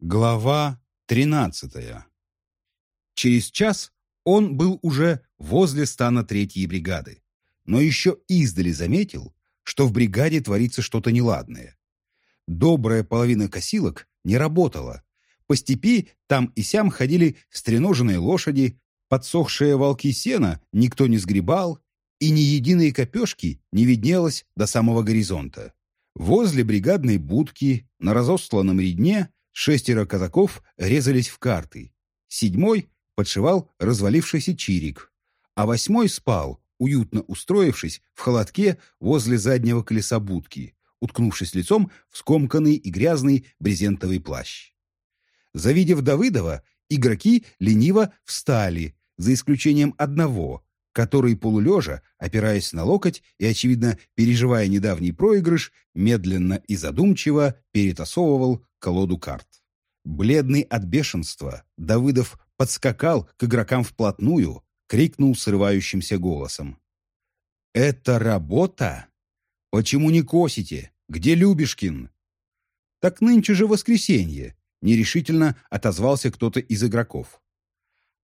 Глава тринадцатая. Через час он был уже возле стана третьей бригады, но еще издали заметил, что в бригаде творится что-то неладное. Добрая половина косилок не работала. По степи там и сям ходили стреноженные лошади, подсохшие волки сена никто не сгребал, и ни единой копешки не виднелось до самого горизонта. Возле бригадной будки на разосланном редне шестеро казаков резались в карты. Седьмой подшивал развалившийся чирик, а восьмой спал, уютно устроившись в холодке возле заднего колеса будки, уткнувшись лицом в скомканный и грязный брезентовый плащ. Завидев Давыдова, игроки лениво встали, за исключением одного, который полулежа, опираясь на локоть и, очевидно, переживая недавний проигрыш, медленно и задумчиво перетасовывал колоду карт. Бледный от бешенства, Давыдов подскакал к игрокам вплотную, крикнул срывающимся голосом. «Это работа? Почему не косите? Где Любешкин?» «Так нынче же воскресенье», — нерешительно отозвался кто-то из игроков.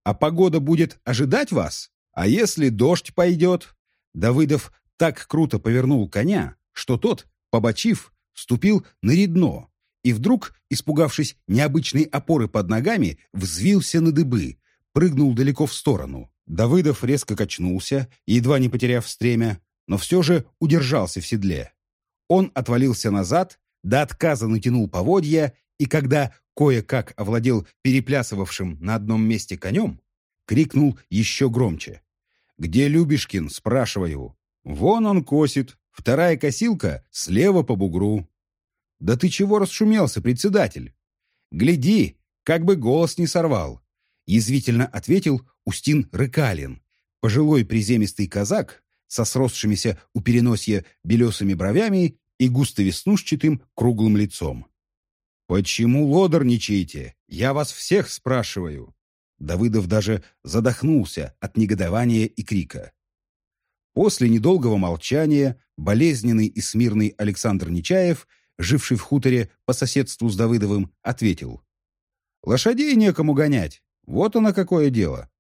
«А погода будет ожидать вас? А если дождь пойдет?» Давыдов так круто повернул коня, что тот, побочив, вступил на редно и вдруг, испугавшись необычной опоры под ногами, взвился на дыбы, прыгнул далеко в сторону. Давыдов резко качнулся, едва не потеряв стремя, но все же удержался в седле. Он отвалился назад, до отказа натянул поводья, и когда кое-как овладел переплясывавшим на одном месте конем, крикнул еще громче. «Где Любешкин?» — спрашиваю. «Вон он косит. Вторая косилка слева по бугру». «Да ты чего расшумелся, председатель?» «Гляди, как бы голос не сорвал язвительно ответил Устин Рыкалин, пожилой приземистый казак со сросшимися у переносья белесыми бровями и густо веснушчатым круглым лицом. «Почему лодорничаете? Я вас всех спрашиваю!» Давыдов даже задохнулся от негодования и крика. После недолгого молчания болезненный и смирный Александр Нечаев, живший в хуторе по соседству с Давыдовым, ответил. «Лошадей некому гонять. Вот оно какое дело.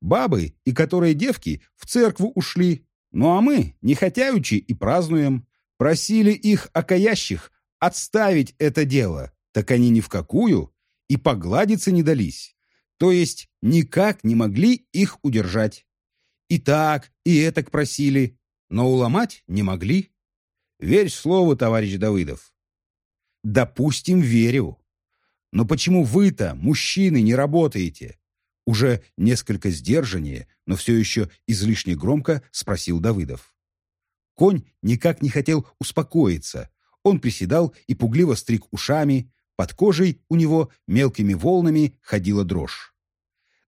Бабы и которые девки в церкву ушли, ну а мы, не хотяючи и празднуем, просили их окаящих отставить это дело, так они ни в какую и погладиться не дались. То есть никак не могли их удержать. И так, и этак просили, но уломать не могли. Верь слову, товарищ Давыдов. Допустим, верю. Но почему вы-то, мужчины, не работаете? Уже несколько сдержаннее, но все еще излишне громко спросил Давыдов. Конь никак не хотел успокоиться. Он приседал и пугливо стриг ушами, под кожей у него мелкими волнами ходила дрожь.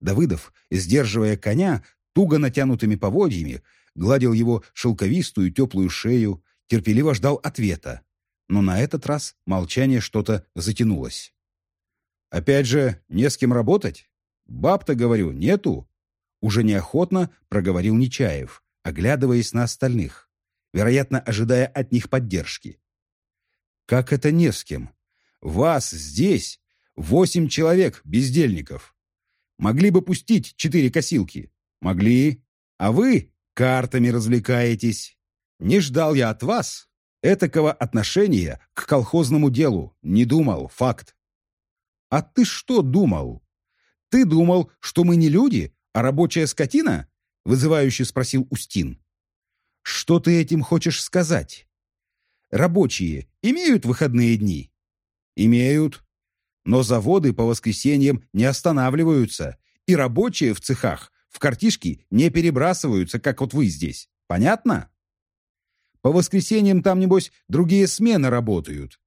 Давыдов, сдерживая коня, туго натянутыми поводьями, гладил его шелковистую теплую шею, терпеливо ждал ответа. Но на этот раз молчание что-то затянулось. Опять же, не с кем работать? Баб-то, говорю, нету. Уже неохотно проговорил Нечаев, оглядываясь на остальных, вероятно, ожидая от них поддержки. Как это не с кем? Вас здесь восемь человек, бездельников. Могли бы пустить четыре косилки. Могли. А вы картами развлекаетесь. Не ждал я от вас этакого отношения к колхозному делу. Не думал, факт. «А ты что думал? Ты думал, что мы не люди, а рабочая скотина?» — вызывающе спросил Устин. «Что ты этим хочешь сказать? Рабочие имеют выходные дни?» «Имеют. Но заводы по воскресеньям не останавливаются, и рабочие в цехах в картишки не перебрасываются, как вот вы здесь. Понятно?» По воскресеньям там, небось, другие смены работают.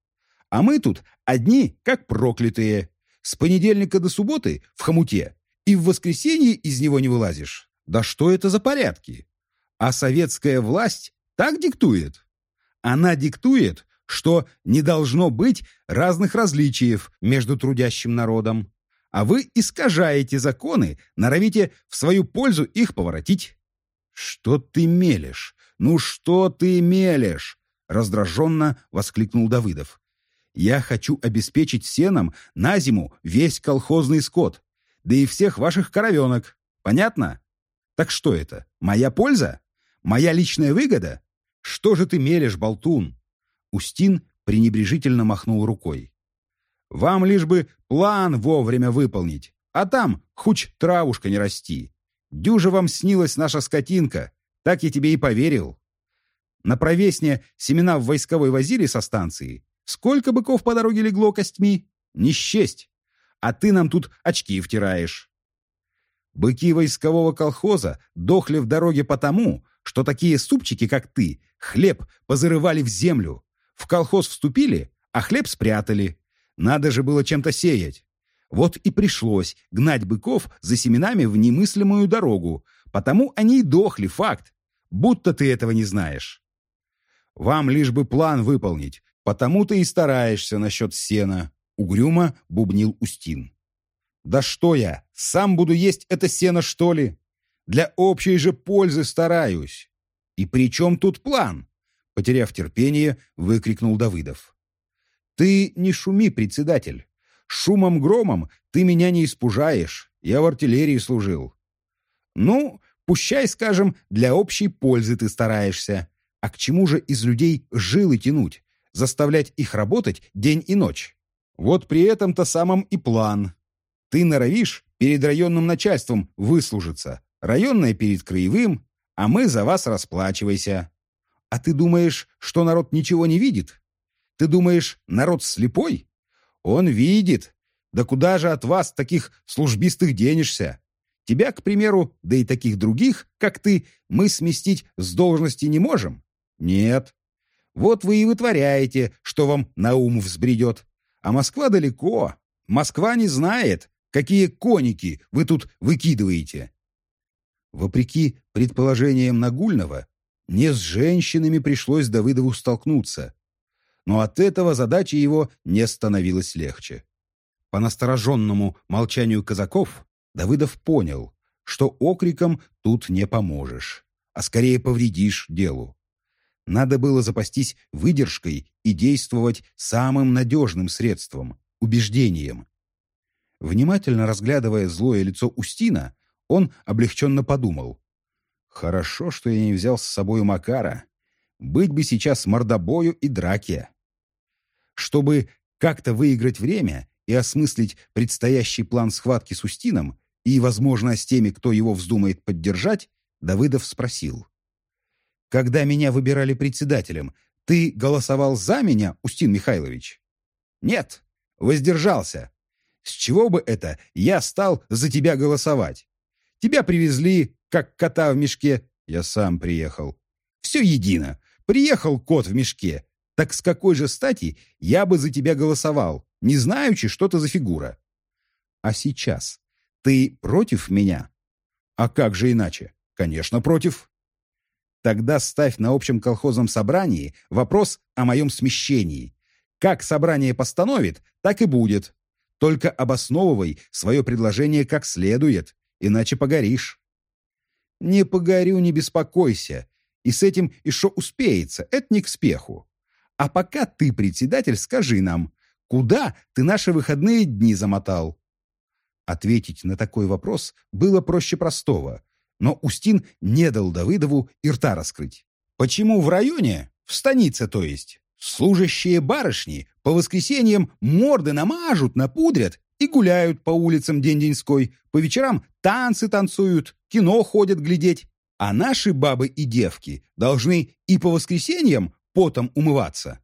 А мы тут одни, как проклятые. С понедельника до субботы в хомуте, и в воскресенье из него не вылазишь. Да что это за порядки? А советская власть так диктует. Она диктует, что не должно быть разных различий между трудящим народом. А вы искажаете законы, норовите в свою пользу их поворотить. «Что ты мелешь? Ну что ты мелешь?» раздраженно воскликнул Давыдов. Я хочу обеспечить сеном на зиму весь колхозный скот, да и всех ваших коровенок. Понятно? Так что это? Моя польза? Моя личная выгода? Что же ты мелешь, болтун?» Устин пренебрежительно махнул рукой. «Вам лишь бы план вовремя выполнить, а там хуч травушка не расти. Дюжа вам снилась наша скотинка, так я тебе и поверил. На провесне семена в войсковой возили со станции. Сколько быков по дороге легло костьми? Не счесть. А ты нам тут очки втираешь. Быки войскового колхоза дохли в дороге потому, что такие супчики, как ты, хлеб позарывали в землю. В колхоз вступили, а хлеб спрятали. Надо же было чем-то сеять. Вот и пришлось гнать быков за семенами в немыслимую дорогу, потому они и дохли, факт. Будто ты этого не знаешь. Вам лишь бы план выполнить, потому ты и стараешься насчет сена, угрюмо бубнил Устин. Да что я, сам буду есть это сено, что ли? Для общей же пользы стараюсь. И при чем тут план? Потеряв терпение, выкрикнул Давыдов. Ты не шуми, председатель. Шумом-громом ты меня не испужаешь. Я в артиллерии служил. Ну, пущай, скажем, для общей пользы ты стараешься. А к чему же из людей жилы тянуть? Заставлять их работать день и ночь? Вот при этом-то самом и план. Ты норовишь перед районным начальством выслужиться, районное перед краевым, а мы за вас расплачивайся. А ты думаешь, что народ ничего не видит? Ты думаешь, народ слепой? Он видит. Да куда же от вас, таких службистых, денешься? Тебя, к примеру, да и таких других, как ты, мы сместить с должности не можем? Нет. Вот вы и вытворяете, что вам на ум взбредет. А Москва далеко. Москва не знает, Какие коники вы тут выкидываете?» Вопреки предположениям Нагульного, не с женщинами пришлось Давыдову столкнуться, но от этого задача его не становилась легче. По настороженному молчанию казаков Давыдов понял, что окриком тут не поможешь, а скорее повредишь делу. Надо было запастись выдержкой и действовать самым надежным средством – убеждением. Внимательно разглядывая злое лицо Устина, он облегченно подумал. «Хорошо, что я не взял с собой Макара. Быть бы сейчас мордобою и драке». Чтобы как-то выиграть время и осмыслить предстоящий план схватки с Устином и, возможно, с теми, кто его вздумает поддержать, Давыдов спросил. «Когда меня выбирали председателем, ты голосовал за меня, Устин Михайлович?» «Нет, воздержался», с чего бы это я стал за тебя голосовать? Тебя привезли, как кота в мешке. Я сам приехал. Все едино. Приехал кот в мешке. Так с какой же стати я бы за тебя голосовал, не знаючи, что ты за фигура? А сейчас ты против меня? А как же иначе? Конечно, против. Тогда ставь на общем колхозном собрании вопрос о моем смещении. Как собрание постановит, так и будет. Только обосновывай свое предложение как следует, иначе погоришь. Не погорю, не беспокойся. И с этим еще успеется, это не к спеху. А пока ты, председатель, скажи нам, куда ты наши выходные дни замотал? Ответить на такой вопрос было проще простого, но Устин не дал Давыдову и рта раскрыть. Почему в районе? В станице, то есть. Служащие барышни по воскресеньям морды намажут, напудрят и гуляют по улицам день-деньской, по вечерам танцы танцуют, кино ходят глядеть. А наши бабы и девки должны и по воскресеньям потом умываться.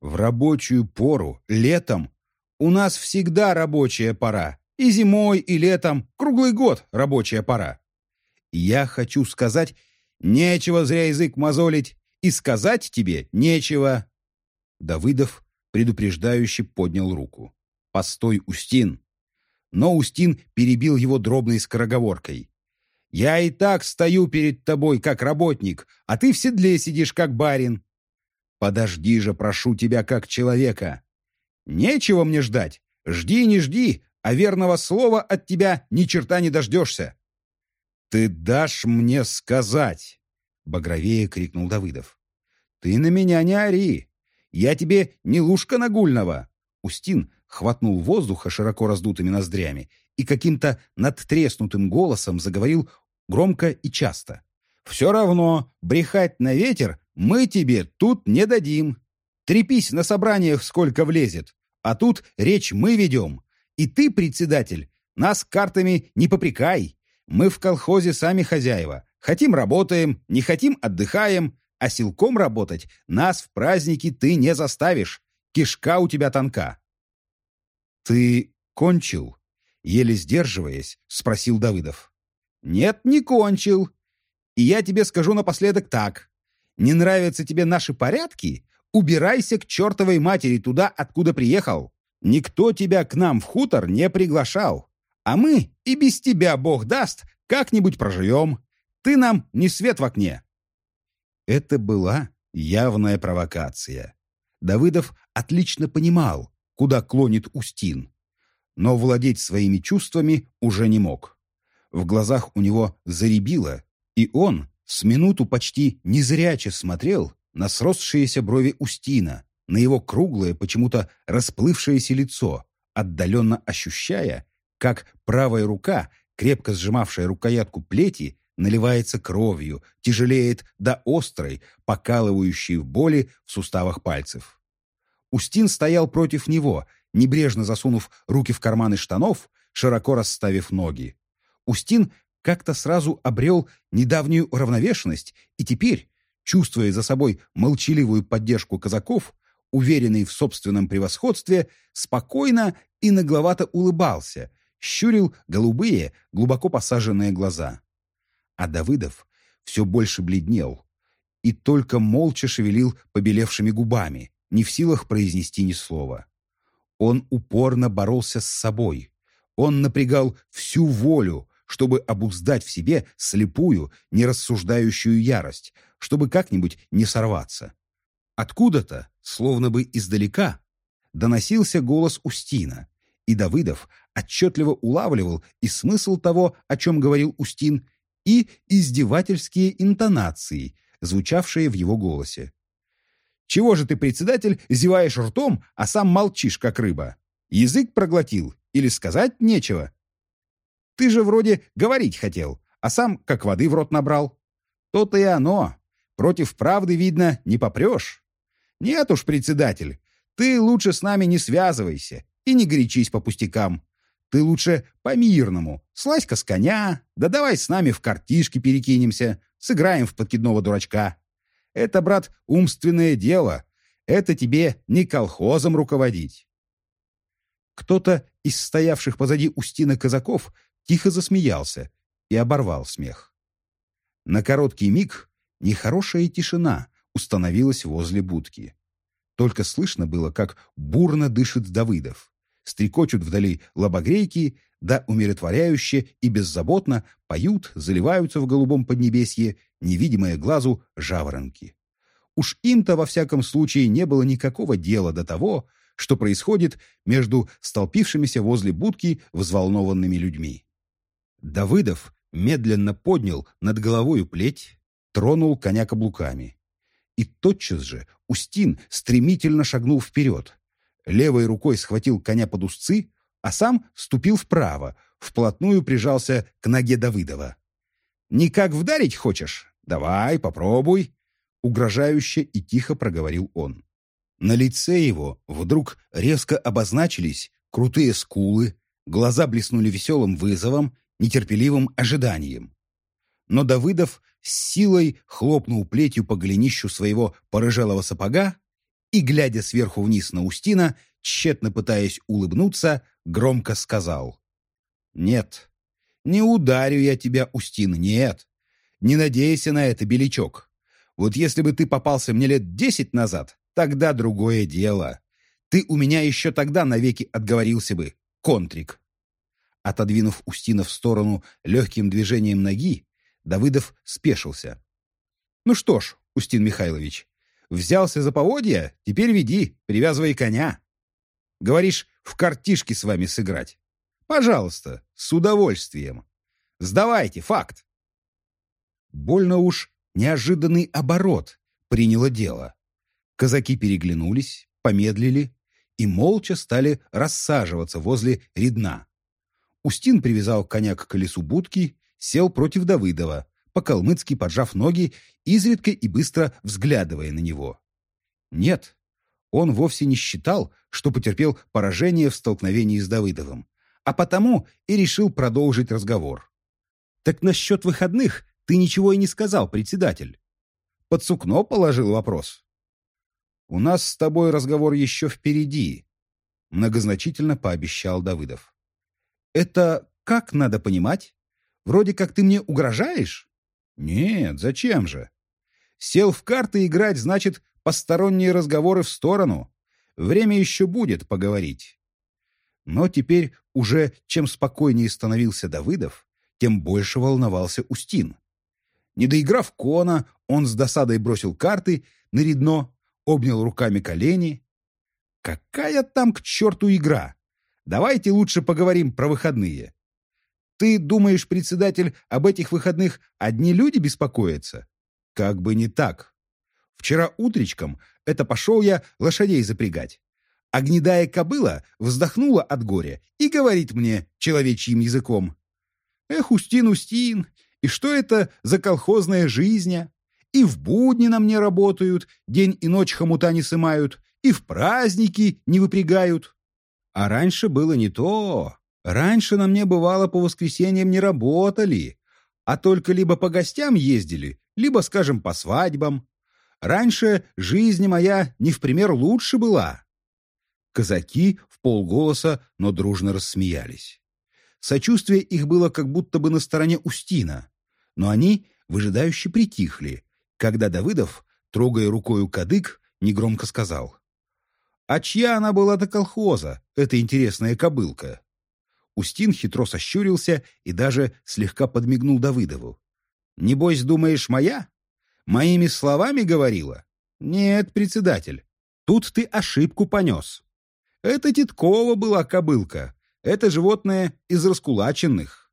В рабочую пору, летом, у нас всегда рабочая пора. И зимой, и летом, круглый год рабочая пора. Я хочу сказать, нечего зря язык мозолить, и сказать тебе нечего. Давыдов предупреждающе поднял руку. «Постой, Устин!» Но Устин перебил его дробной скороговоркой. «Я и так стою перед тобой, как работник, а ты в седле сидишь, как барин. Подожди же, прошу тебя, как человека. Нечего мне ждать. Жди, не жди, а верного слова от тебя ни черта не дождешься». «Ты дашь мне сказать!» — багровее крикнул Давыдов. «Ты на меня не ори. Я тебе не лужка нагульного!» Устин хватнул воздуха широко раздутыми ноздрями и каким-то надтреснутым голосом заговорил громко и часто. «Все равно брехать на ветер мы тебе тут не дадим. Трепись на собраниях, сколько влезет. А тут речь мы ведем. И ты, председатель, нас картами не попрекай. Мы в колхозе сами хозяева. Хотим – работаем, не хотим – отдыхаем. А силком работать нас в праздники ты не заставишь. Кишка у тебя тонка. «Ты кончил?» — еле сдерживаясь, спросил Давыдов. «Нет, не кончил. И я тебе скажу напоследок так. Не нравятся тебе наши порядки? Убирайся к чертовой матери туда, откуда приехал. Никто тебя к нам в хутор не приглашал. А мы и без тебя, бог даст, как-нибудь проживем. Ты нам не свет в окне». Это была явная провокация. Давыдов отлично понимал, куда клонит Устин, но владеть своими чувствами уже не мог. В глазах у него заребило, и он с минуту почти незряче смотрел на сросшиеся брови Устина, на его круглое, почему-то расплывшееся лицо, отдаленно ощущая, как правая рука, крепко сжимавшая рукоятку плети, наливается кровью, тяжелеет до острой, покалывающей в боли в суставах пальцев. Устин стоял против него, небрежно засунув руки в карманы штанов, широко расставив ноги. Устин как-то сразу обрел недавнюю равновешенность и теперь, чувствуя за собой молчаливую поддержку казаков, уверенный в собственном превосходстве, спокойно и нагловато улыбался, щурил голубые, глубоко посаженные глаза. А Давыдов все больше бледнел и только молча шевелил побелевшими губами, не в силах произнести ни слова. Он упорно боролся с собой. Он напрягал всю волю, чтобы обуздать в себе слепую, нерассуждающую ярость, чтобы как-нибудь не сорваться. Откуда-то, словно бы издалека, доносился голос Устина, и Давыдов отчетливо улавливал и смысл того, о чем говорил Устин, и издевательские интонации, звучавшие в его голосе. «Чего же ты, председатель, зеваешь ртом, а сам молчишь, как рыба? Язык проглотил или сказать нечего? Ты же вроде говорить хотел, а сам как воды в рот набрал. То-то и оно. Против правды, видно, не попрешь. Нет уж, председатель, ты лучше с нами не связывайся и не горячись по пустякам. Ты лучше по-мирному. Слазь-ка с коня, да давай с нами в картишки перекинемся, сыграем в подкидного дурачка. Это, брат, умственное дело. Это тебе не колхозом руководить. Кто-то из стоявших позади Устина казаков тихо засмеялся и оборвал смех. На короткий миг нехорошая тишина установилась возле будки. Только слышно было, как бурно дышит Давыдов стрекочут вдали лобогрейки, да умиротворяюще и беззаботно поют, заливаются в голубом поднебесье невидимые глазу жаворонки. Уж им-то во всяком случае не было никакого дела до того, что происходит между столпившимися возле будки взволнованными людьми. Давыдов медленно поднял над головою плеть, тронул коня каблуками. И тотчас же Устин стремительно шагнул вперед, левой рукой схватил коня под узцы, а сам ступил вправо, вплотную прижался к ноге Давыдова. «Никак вдарить хочешь? Давай, попробуй!» Угрожающе и тихо проговорил он. На лице его вдруг резко обозначились крутые скулы, глаза блеснули веселым вызовом, нетерпеливым ожиданием. Но Давыдов с силой хлопнул плетью по голенищу своего порыжалого сапога и, глядя сверху вниз на Устина, тщетно пытаясь улыбнуться, громко сказал. «Нет, не ударю я тебя, Устин, нет. Не надейся на это, Беличок. Вот если бы ты попался мне лет десять назад, тогда другое дело. Ты у меня еще тогда навеки отговорился бы, контрик». Отодвинув Устина в сторону легким движением ноги, Давыдов спешился. «Ну что ж, Устин Михайлович, Взялся за поводья? Теперь веди, привязывай коня. Говоришь, в картишки с вами сыграть? Пожалуйста, с удовольствием. Сдавайте, факт. Больно уж неожиданный оборот приняло дело. Казаки переглянулись, помедлили и молча стали рассаживаться возле редна. Устин привязал коня к колесу будки, сел против Давыдова, по-калмыцки поджав ноги, изредка и быстро взглядывая на него. Нет, он вовсе не считал, что потерпел поражение в столкновении с Давыдовым, а потому и решил продолжить разговор. «Так насчет выходных ты ничего и не сказал, председатель». Под сукно положил вопрос. «У нас с тобой разговор еще впереди», — многозначительно пообещал Давыдов. «Это как надо понимать? Вроде как ты мне угрожаешь?» «Нет, зачем же? Сел в карты играть, значит, посторонние разговоры в сторону. Время еще будет поговорить». Но теперь уже чем спокойнее становился Давыдов, тем больше волновался Устин. Не доиграв кона, он с досадой бросил карты на редно, обнял руками колени. «Какая там к черту игра? Давайте лучше поговорим про выходные. Ты думаешь, председатель, об этих выходных одни люди беспокоятся? Как бы не так. Вчера утречком это пошел я лошадей запрягать. А гнедая кобыла вздохнула от горя и говорит мне человечьим языком. «Эх, Устин, Устин, и что это за колхозная жизнь? И в будни на мне работают, день и ночь хомута не сымают, и в праздники не выпрягают. А раньше было не то. Раньше на мне бывало по воскресеньям не работали, а только либо по гостям ездили, либо, скажем, по свадьбам. Раньше жизнь моя не в пример лучше была. Казаки в полголоса, но дружно рассмеялись. Сочувствие их было как будто бы на стороне Устина, но они выжидающе притихли, когда Давыдов, трогая рукою кадык, негромко сказал. «А чья она была-то колхоза, эта интересная кобылка?» Устин хитро сощурился и даже слегка подмигнул Давыдову. «Небось, думаешь, моя? Моими словами говорила?» «Нет, председатель, тут ты ошибку понес. Это Титкова была кобылка, это животное из раскулаченных.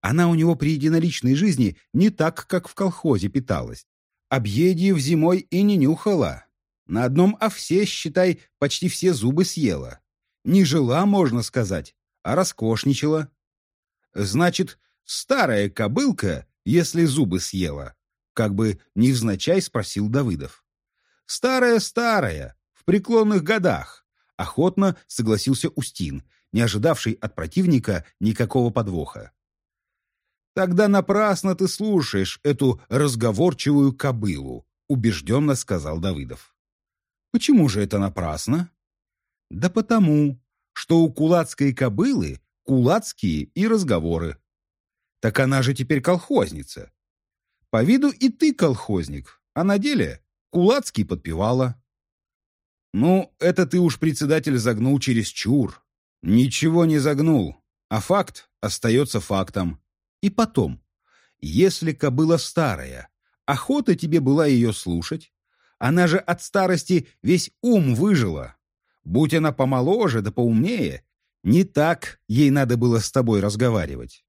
Она у него при единоличной жизни не так, как в колхозе питалась. Объедьев зимой и не нюхала. На одном овсе, считай, почти все зубы съела. Не жила, можно сказать, а роскошничала. Значит, старая кобылка, если зубы съела, как бы невзначай спросил Давыдов. Старая-старая, в преклонных годах, охотно согласился Устин, не ожидавший от противника никакого подвоха. «Тогда напрасно ты слушаешь эту разговорчивую кобылу», — убежденно сказал Давыдов. «Почему же это напрасно?» «Да потому, что у кулацкой кобылы кулацкие и разговоры. Так она же теперь колхозница. По виду и ты колхозник, а на деле кулацкий подпевала». «Ну, это ты уж, председатель, загнул через чур. Ничего не загнул, а факт остается фактом. И потом, если кобыла старая, охота тебе была ее слушать, она же от старости весь ум выжила. Будь она помоложе да поумнее, не так ей надо было с тобой разговаривать.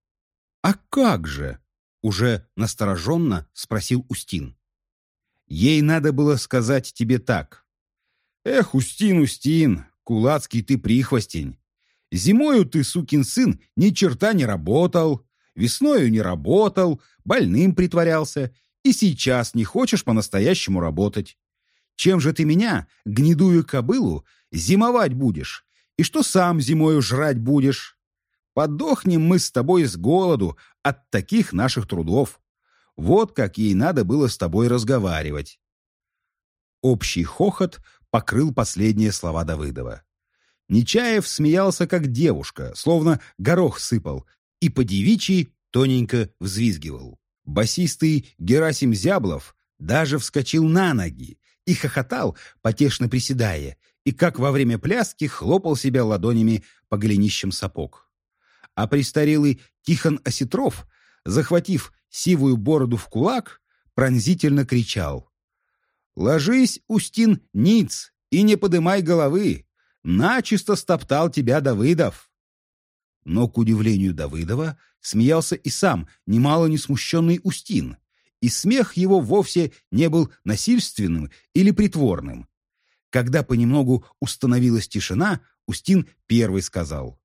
«А как же?» — уже настороженно спросил Устин. «Ей надо было сказать тебе так. Эх, Устин, Устин, кулацкий ты прихвостень. Зимою ты, сукин сын, ни черта не работал, весною не работал, больным притворялся, и сейчас не хочешь по-настоящему работать. Чем же ты меня, гнедую кобылу, зимовать будешь? И что сам зимою жрать будешь? Подохнем мы с тобой с голоду от таких наших трудов. Вот как ей надо было с тобой разговаривать. Общий хохот покрыл последние слова Давыдова. Нечаев смеялся, как девушка, словно горох сыпал, и по девичьи тоненько взвизгивал. Басистый Герасим Зяблов даже вскочил на ноги и хохотал, потешно приседая, и как во время пляски хлопал себя ладонями по голенищам сапог. А престарелый Тихон Осетров, захватив сивую бороду в кулак, пронзительно кричал. «Ложись, Устин, ниц, и не подымай головы! начисто стоптал тебя Давыдов. Но, к удивлению Давыдова, смеялся и сам, немало не смущенный Устин, и смех его вовсе не был насильственным или притворным. Когда понемногу установилась тишина, Устин первый сказал.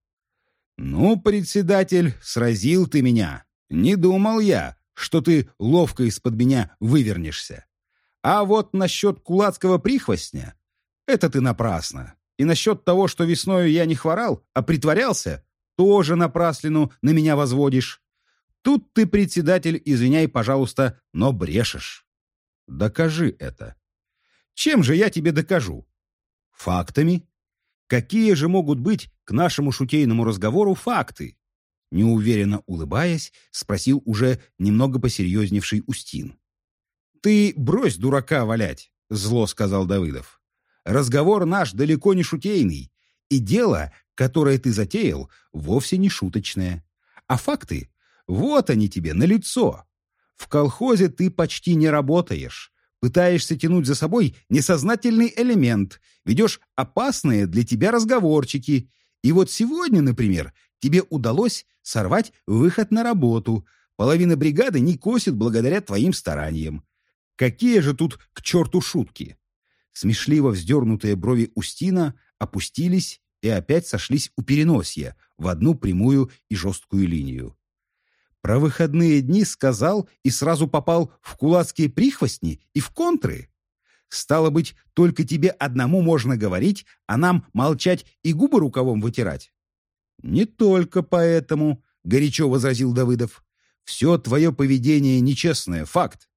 «Ну, председатель, сразил ты меня. Не думал я, что ты ловко из-под меня вывернешься. А вот насчет кулацкого прихвостня — это ты напрасно. И насчет того, что весною я не хворал, а притворялся, тоже напраслину на меня возводишь. Тут ты, председатель, извиняй, пожалуйста, но брешешь. Докажи это. Чем же я тебе докажу? Фактами? Какие же могут быть к нашему шутейному разговору факты? Неуверенно улыбаясь, спросил уже немного посерьезневший Устин. «Ты брось дурака валять», — зло сказал Давыдов. «Разговор наш далеко не шутейный, и дело, которое ты затеял, вовсе не шуточное. А факты, вот они тебе, на лицо. В колхозе ты почти не работаешь, пытаешься тянуть за собой несознательный элемент, ведешь опасные для тебя разговорчики. И вот сегодня, например, тебе удалось сорвать выход на работу. Половина бригады не косит благодаря твоим стараниям. Какие же тут к черту шутки? Смешливо вздернутые брови Устина опустились и опять сошлись у переносья в одну прямую и жесткую линию. Про выходные дни сказал и сразу попал в кулацкие прихвостни и в контры. Стало быть, только тебе одному можно говорить, а нам молчать и губы рукавом вытирать. Не только поэтому, — горячо возразил Давыдов. Все твое поведение нечестное, факт.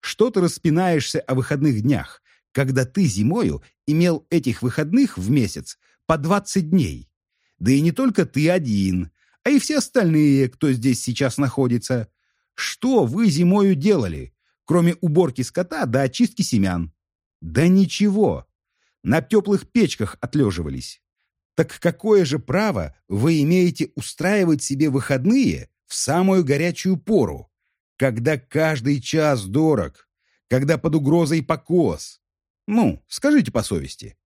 Что ты распинаешься о выходных днях, когда ты зимою имел этих выходных в месяц по 20 дней? Да и не только ты один, а и все остальные, кто здесь сейчас находится. Что вы зимою делали, кроме уборки скота да очистки семян? Да ничего. На теплых печках отлеживались. Так какое же право вы имеете устраивать себе выходные в самую горячую пору, когда каждый час дорог, когда под угрозой покос. Ну, скажите по совести.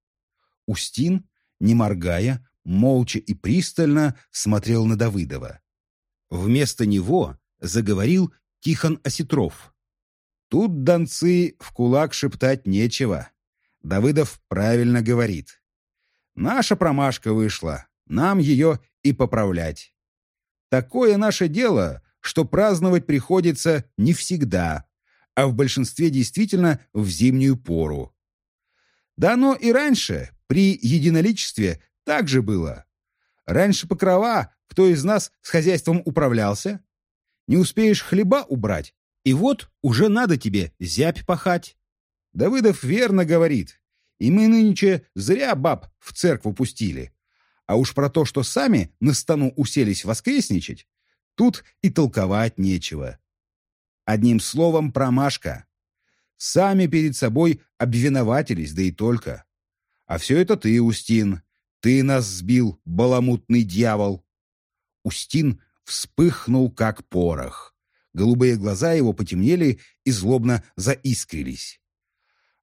Устин, не моргая, молча и пристально смотрел на Давыдова. Вместо него заговорил Тихон Осетров. Тут донцы в кулак шептать нечего. Давыдов правильно говорит. Наша промашка вышла, нам ее и поправлять. Такое наше дело, что праздновать приходится не всегда, а в большинстве действительно в зимнюю пору. Да но и раньше, при единоличестве, так же было. Раньше покрова, кто из нас с хозяйством управлялся? Не успеешь хлеба убрать, и вот уже надо тебе зябь пахать. Давыдов верно говорит, и мы нынче зря баб в церкву пустили. А уж про то, что сами на стану уселись воскресничать, Тут и толковать нечего. Одним словом, промашка. Сами перед собой обвиноватились, да и только. А все это ты, Устин. Ты нас сбил, баламутный дьявол. Устин вспыхнул, как порох. Голубые глаза его потемнели и злобно заискрились.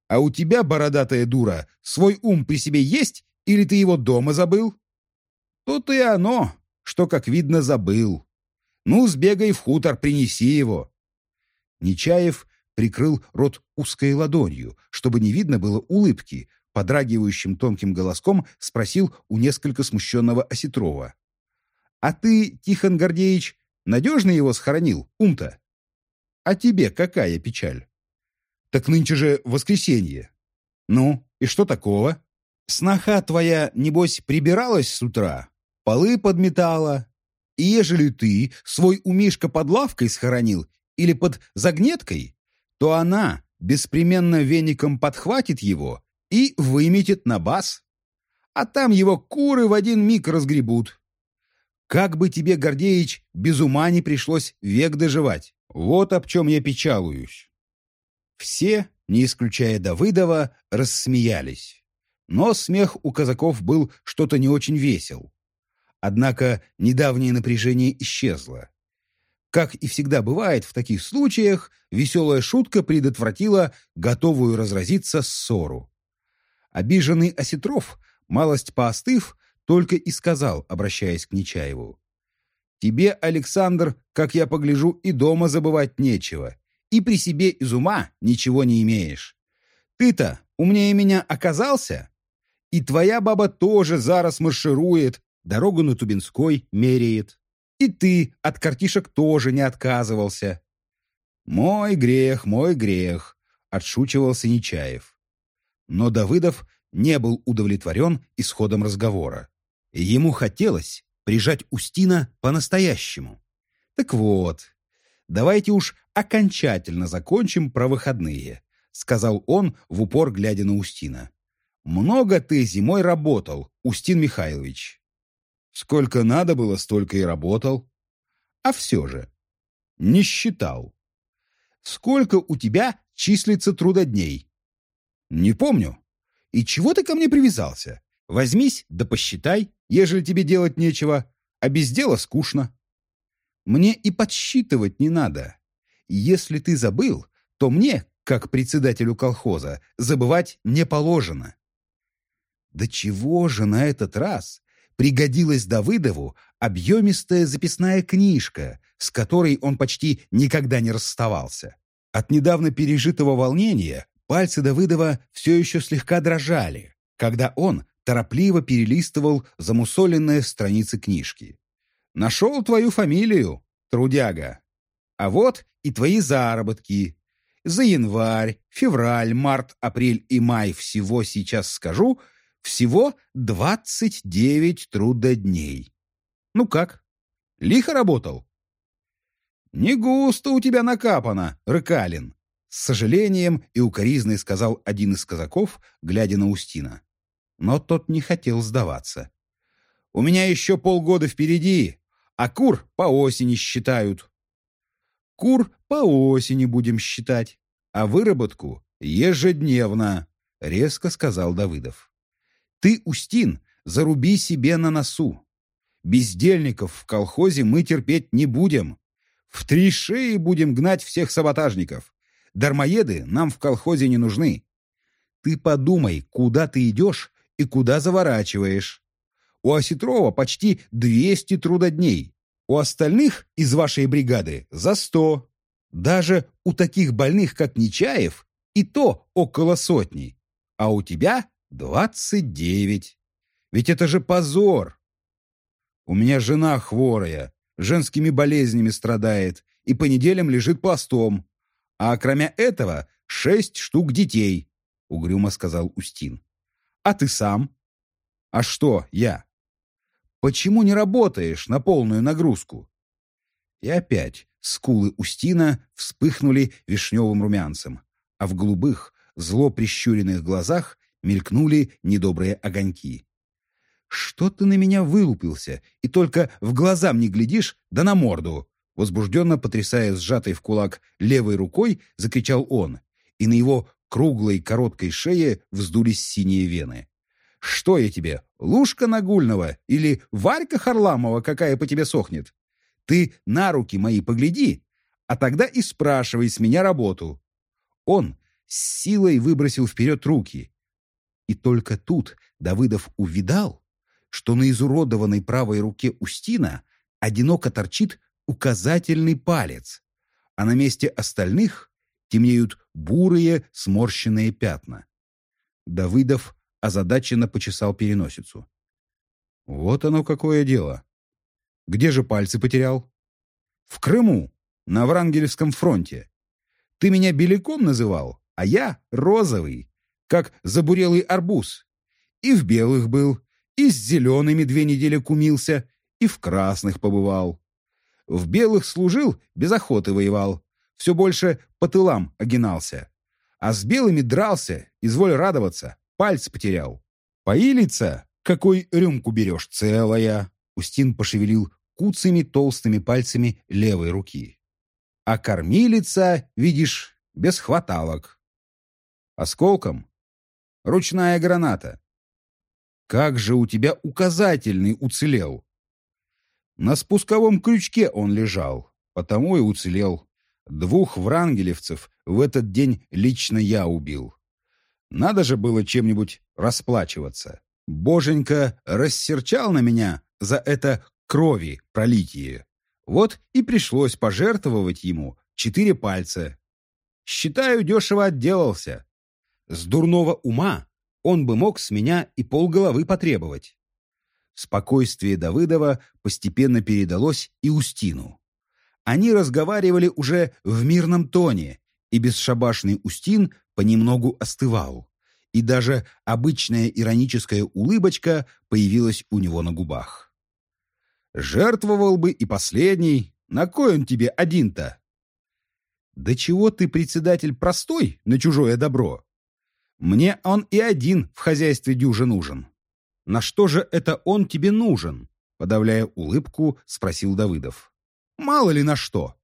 «А у тебя, бородатая дура, свой ум при себе есть, или ты его дома забыл?» «Тут и оно, что, как видно, забыл. Ну, сбегай в хутор, принеси его. Нечаев прикрыл рот узкой ладонью, чтобы не видно было улыбки, подрагивающим тонким голоском спросил у несколько смущенного Осетрова. «А ты, Тихон Гордеевич, надежно его схоронил, ум-то? А тебе какая печаль? Так нынче же воскресенье. Ну, и что такого? Сноха твоя, небось, прибиралась с утра, полы подметала, и ежели ты свой умишка под лавкой схоронил или под загнеткой, то она беспременно веником подхватит его и выметит на бас. А там его куры в один миг разгребут. Как бы тебе, Гордеич, без ума не пришлось век доживать. Вот об чем я печалуюсь. Все, не исключая Давыдова, рассмеялись. Но смех у казаков был что-то не очень весел. Однако недавнее напряжение исчезло. Как и всегда бывает в таких случаях, веселая шутка предотвратила готовую разразиться ссору. Обиженный Осетров, малость поостыв, только и сказал, обращаясь к Нечаеву. «Тебе, Александр, как я погляжу, и дома забывать нечего, и при себе из ума ничего не имеешь. Ты-то, Умнее меня оказался? И твоя баба тоже зараз марширует, дорогу на Тубинской меряет. И ты от картишек тоже не отказывался. Мой грех, мой грех, отшучивался Нечаев. Но Давыдов не был удовлетворен исходом разговора. Ему хотелось прижать Устина по-настоящему. Так вот, давайте уж окончательно закончим про выходные, сказал он в упор, глядя на Устина. Много ты зимой работал, Устин Михайлович. Сколько надо было, столько и работал. А все же, не считал. Сколько у тебя числится трудодней? Не помню. И чего ты ко мне привязался? Возьмись да посчитай, ежели тебе делать нечего, а без дела скучно. Мне и подсчитывать не надо. Если ты забыл, то мне, как председателю колхоза, забывать не положено. Да чего же на этот раз пригодилась Давыдову объемистая записная книжка, с которой он почти никогда не расставался. От недавно пережитого волнения пальцы Давыдова все еще слегка дрожали, когда он торопливо перелистывал замусоленные страницы книжки. «Нашел твою фамилию, трудяга. А вот и твои заработки. За январь, февраль, март, апрель и май всего сейчас скажу — всего 29 трудодней. Ну как? Лихо работал? Не густо у тебя накапано, Рыкалин. С сожалением и укоризной сказал один из казаков, глядя на Устина. Но тот не хотел сдаваться. У меня еще полгода впереди, а кур по осени считают. Кур по осени будем считать, а выработку ежедневно, резко сказал Давыдов. Ты, Устин, заруби себе на носу. Бездельников в колхозе мы терпеть не будем. В три шеи будем гнать всех саботажников. Дармоеды нам в колхозе не нужны. Ты подумай, куда ты идешь и куда заворачиваешь. У Осетрова почти 200 трудодней. У остальных из вашей бригады за 100. Даже у таких больных, как Нечаев, и то около сотни. А у тебя Двадцать девять. Ведь это же позор. У меня жена хворая, женскими болезнями страдает и по неделям лежит пластом. А кроме этого шесть штук детей, — угрюмо сказал Устин. А ты сам? А что я? Почему не работаешь на полную нагрузку? И опять скулы Устина вспыхнули вишневым румянцем, а в голубых, зло прищуренных глазах мелькнули недобрые огоньки. «Что ты на меня вылупился и только в глаза мне глядишь, да на морду?» Возбужденно потрясая сжатой в кулак левой рукой, закричал он, и на его круглой короткой шее вздулись синие вены. «Что я тебе, лужка Нагульного или Варька Харламова, какая по тебе сохнет? Ты на руки мои погляди, а тогда и спрашивай с меня работу». Он с силой выбросил вперед руки, и только тут Давыдов увидал, что на изуродованной правой руке Устина одиноко торчит указательный палец, а на месте остальных темнеют бурые сморщенные пятна. Давыдов озадаченно почесал переносицу. Вот оно какое дело. Где же пальцы потерял? В Крыму, на Врангелевском фронте. Ты меня беляком называл, а я розовый как забурелый арбуз. И в белых был, и с зелеными две недели кумился, и в красных побывал. В белых служил, без охоты воевал, все больше по тылам огинался. А с белыми дрался, изволь радоваться, пальцы потерял. Поилица, какой рюмку берешь, целая. Устин пошевелил куцами толстыми пальцами левой руки. А кормилица, видишь, без хваталок. Осколком Ручная граната. Как же у тебя указательный уцелел? На спусковом крючке он лежал, потому и уцелел. Двух врангелевцев в этот день лично я убил. Надо же было чем-нибудь расплачиваться. Боженька рассерчал на меня за это крови пролитие. Вот и пришлось пожертвовать ему четыре пальца. Считаю, дешево отделался. С дурного ума он бы мог с меня и полголовы потребовать. Спокойствие Давыдова постепенно передалось и Устину. Они разговаривали уже в мирном тоне, и бесшабашный Устин понемногу остывал, и даже обычная ироническая улыбочка появилась у него на губах. «Жертвовал бы и последний. На кой он тебе один-то?» «Да чего ты, председатель, простой на чужое добро? Мне он и один в хозяйстве дюже нужен. На что же это он тебе нужен?» Подавляя улыбку, спросил Давыдов. «Мало ли на что.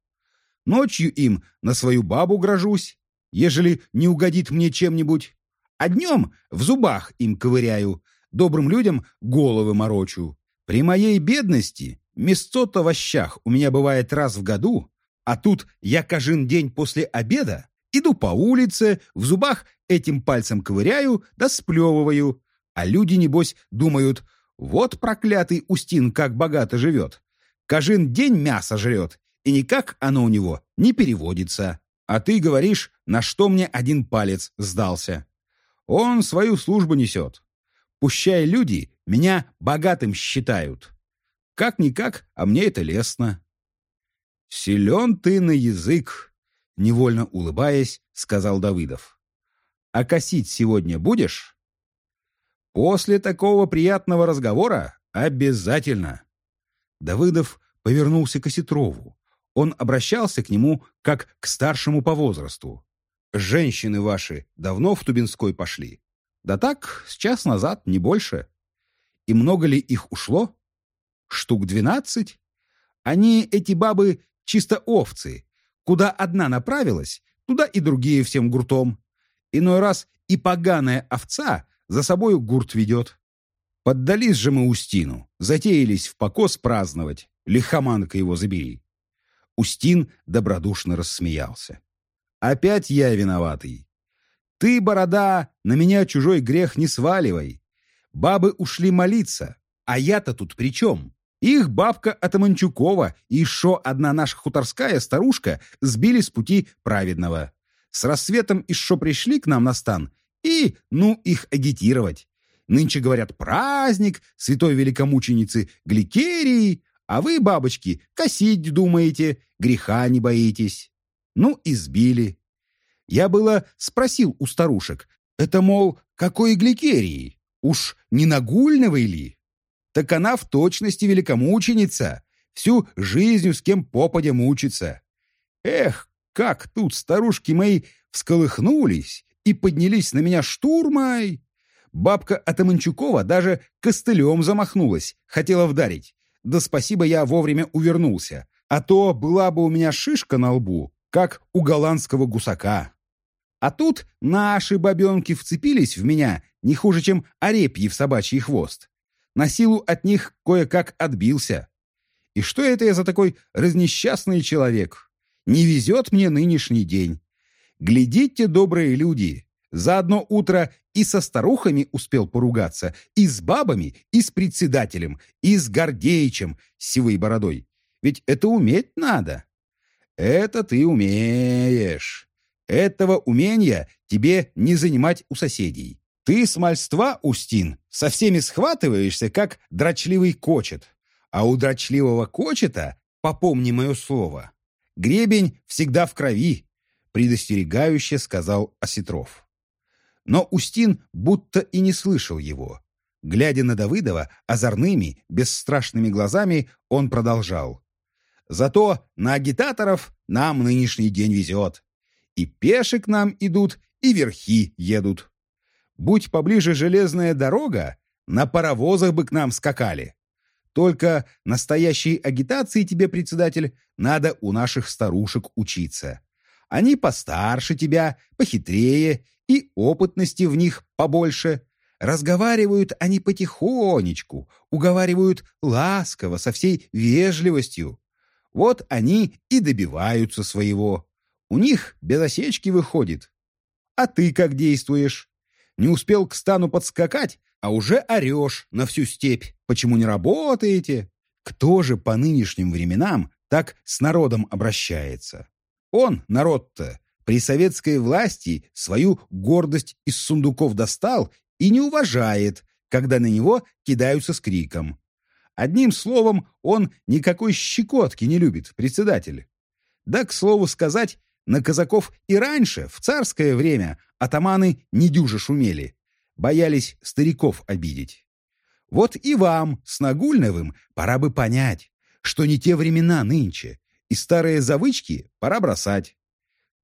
Ночью им на свою бабу грожусь, ежели не угодит мне чем-нибудь. А днем в зубах им ковыряю, добрым людям головы морочу. При моей бедности место-то в ощах у меня бывает раз в году, а тут я каждый день после обеда иду по улице, в зубах этим пальцем ковыряю да сплевываю. А люди, небось, думают, вот проклятый Устин как богато живет. Кажин день мясо жрет, и никак оно у него не переводится. А ты говоришь, на что мне один палец сдался. Он свою службу несет. Пущай люди меня богатым считают. Как-никак, а мне это лестно. «Силен ты на язык», — невольно улыбаясь, сказал Давыдов. «А косить сегодня будешь?» «После такого приятного разговора обязательно». Давыдов повернулся к Осетрову. Он обращался к нему как к старшему по возрасту. «Женщины ваши давно в Тубинской пошли?» «Да так, с час назад, не больше». «И много ли их ушло?» «Штук двенадцать?» «Они, эти бабы, чисто овцы. Куда одна направилась, туда и другие всем гуртом. Иной раз и поганая овца за собою гурт ведет. Поддались же мы Устину, затеялись в покос праздновать, лихоманка его забери. Устин добродушно рассмеялся. Опять я виноватый. Ты, борода, на меня чужой грех не сваливай. Бабы ушли молиться, а я-то тут при чем? Их бабка Атаманчукова и еще одна наша хуторская старушка сбили с пути праведного. С рассветом еще пришли к нам на стан и, ну, их агитировать. Нынче, говорят, праздник святой великомученицы Гликерии, а вы, бабочки, косить думаете, греха не боитесь. Ну, избили. Я было спросил у старушек, это, мол, какой Гликерии? Уж не нагульновой ли? Так она в точности великомученица, всю жизнью с кем попадя мучится. Эх, как тут старушки мои всколыхнулись и поднялись на меня штурмой. Бабка Атаманчукова даже костылем замахнулась, хотела вдарить. Да спасибо, я вовремя увернулся. А то была бы у меня шишка на лбу, как у голландского гусака. А тут наши бабенки вцепились в меня не хуже, чем орепьи в собачий хвост. На силу от них кое-как отбился. И что это я за такой разнесчастный человек? Не везет мне нынешний день. Глядите, добрые люди, за одно утро и со старухами успел поругаться, и с бабами, и с председателем, и с Гордеичем с сивой бородой. Ведь это уметь надо. Это ты умеешь. Этого умения тебе не занимать у соседей. Ты с мальства, Устин, со всеми схватываешься, как дрочливый кочет. А у дрочливого кочета, попомни мое слово, гребень всегда в крови, предостерегающе сказал Осетров. Но Устин будто и не слышал его. Глядя на Давыдова озорными, бесстрашными глазами, он продолжал. «Зато на агитаторов нам нынешний день везет. И пешек нам идут, и верхи едут. Будь поближе железная дорога, на паровозах бы к нам скакали. Только настоящей агитации тебе, председатель, надо у наших старушек учиться. Они постарше тебя, похитрее и опытности в них побольше. Разговаривают они потихонечку, уговаривают ласково, со всей вежливостью. Вот они и добиваются своего. У них без осечки выходит. А ты как действуешь? Не успел к стану подскакать, а уже орешь на всю степь. Почему не работаете? Кто же по нынешним временам так с народом обращается? Он, народ-то, при советской власти свою гордость из сундуков достал и не уважает, когда на него кидаются с криком. Одним словом, он никакой щекотки не любит, председатель. Да, к слову сказать, на казаков и раньше, в царское время, атаманы недюже шумели, боялись стариков обидеть. Вот и вам, с Нагульновым, пора бы понять, что не те времена нынче, и старые завычки пора бросать.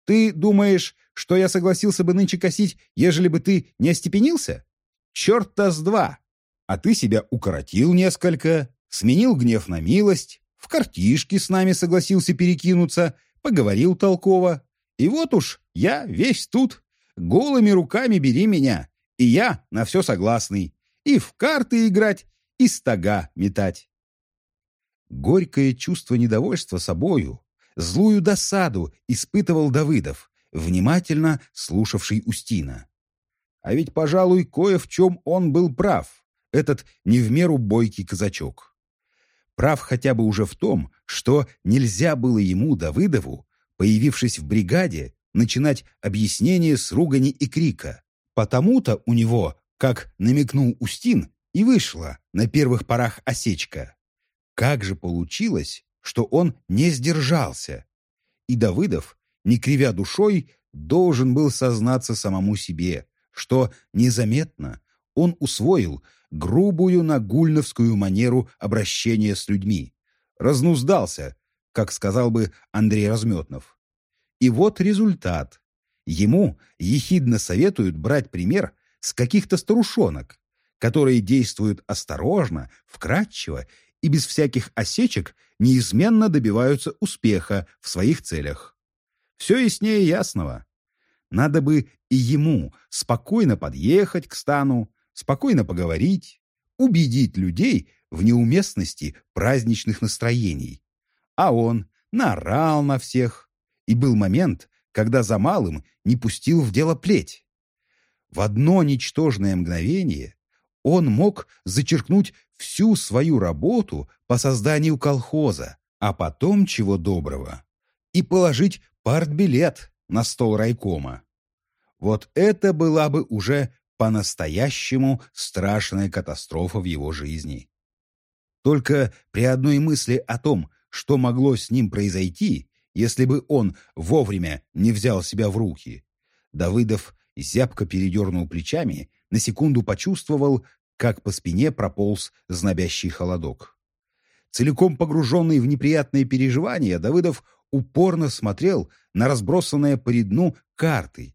Ты думаешь, что я согласился бы нынче косить, ежели бы ты не остепенился? Черт-то с два! А ты себя укоротил несколько, сменил гнев на милость, в картишки с нами согласился перекинуться, поговорил толково. И вот уж я весь тут, голыми руками бери меня, и я на все согласный. И в карты играть, и стога метать. Горькое чувство недовольства собою, злую досаду испытывал Давыдов, внимательно слушавший Устина. А ведь, пожалуй, кое в чем он был прав, этот не в меру бойкий казачок. Прав хотя бы уже в том, что нельзя было ему, Давыдову, появившись в бригаде, начинать объяснение с ругани и крика. Потому-то у него, как намекнул Устин, и вышла на первых порах осечка. Как же получилось, что он не сдержался? И Давыдов, не кривя душой, должен был сознаться самому себе, что незаметно он усвоил грубую нагульновскую манеру обращения с людьми. Разнуздался, как сказал бы Андрей Разметнов. И вот результат. Ему ехидно советуют брать пример с каких-то старушонок, которые действуют осторожно, вкратчиво и без всяких осечек неизменно добиваются успеха в своих целях. Все яснее ясного. Надо бы и ему спокойно подъехать к стану, спокойно поговорить, убедить людей в неуместности праздничных настроений. А он наорал на всех. И был момент, когда за малым не пустил в дело плеть. В одно ничтожное мгновение он мог зачеркнуть всю свою работу по созданию колхоза, а потом, чего доброго, и положить партбилет на стол райкома. Вот это была бы уже по-настоящему страшная катастрофа в его жизни. Только при одной мысли о том, что могло с ним произойти, если бы он вовремя не взял себя в руки, Давыдов зябко передернул плечами, на секунду почувствовал, как по спине прополз знобящий холодок. Целиком погруженный в неприятные переживания, Давыдов упорно смотрел на разбросанные по дну карты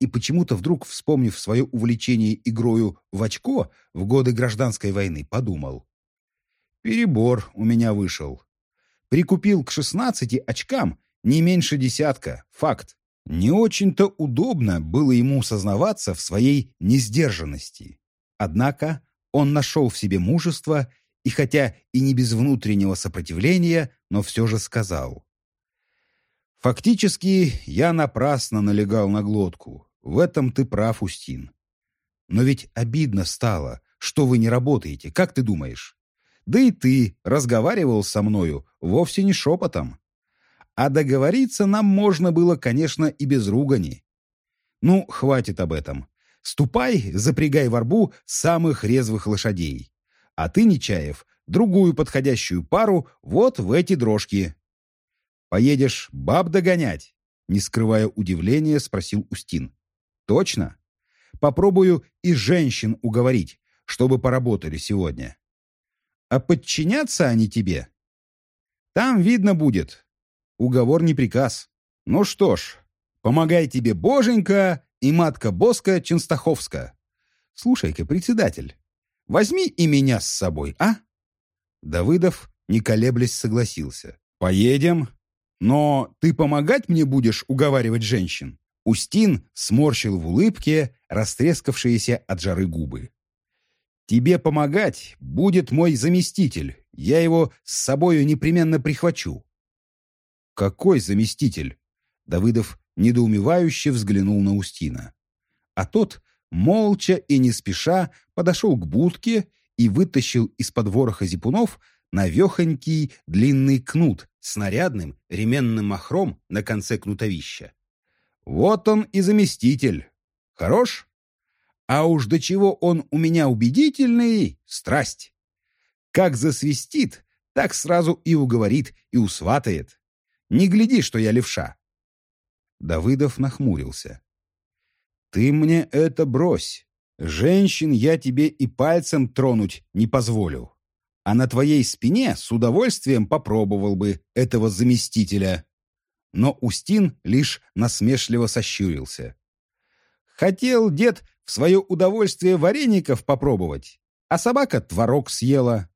и почему-то вдруг, вспомнив свое увлечение игрою в очко в годы гражданской войны, подумал. «Перебор у меня вышел. Прикупил к шестнадцати очкам не меньше десятка. Факт. Не очень-то удобно было ему сознаваться в своей несдержанности. Однако он нашел в себе мужество и, хотя и не без внутреннего сопротивления, но все же сказал. «Фактически я напрасно налегал на глотку. В этом ты прав, Устин. Но ведь обидно стало, что вы не работаете, как ты думаешь? Да и ты разговаривал со мною вовсе не шепотом. А договориться нам можно было, конечно, и без ругани. Ну, хватит об этом. Ступай, запрягай в арбу самых резвых лошадей. А ты, Нечаев, другую подходящую пару вот в эти дрожки. Поедешь баб догонять? Не скрывая удивления, спросил Устин. Точно? Попробую и женщин уговорить, чтобы поработали сегодня. А подчиняться они тебе? Там видно будет, Уговор не приказ. Ну что ж, помогай тебе боженька и матка Боска Ченстаховска. Слушай-ка, председатель, возьми и меня с собой, а? Давыдов, не колеблясь, согласился. Поедем. Но ты помогать мне будешь уговаривать женщин? Устин сморщил в улыбке растрескавшиеся от жары губы. «Тебе помогать будет мой заместитель. Я его с собою непременно прихвачу. «Какой заместитель?» Давыдов недоумевающе взглянул на Устина. А тот, молча и не спеша, подошел к будке и вытащил из-под вороха зипунов навехонький длинный кнут с нарядным ременным махром на конце кнутовища. Вот он и заместитель. Хорош? А уж до чего он у меня убедительный — страсть. Как засвистит, так сразу и уговорит, и усватает. Не гляди, что я левша. Давыдов нахмурился. Ты мне это брось. Женщин я тебе и пальцем тронуть не позволю. А на твоей спине с удовольствием попробовал бы этого заместителя. Но Устин лишь насмешливо сощурился. Хотел дед в свое удовольствие вареников попробовать, а собака творог съела.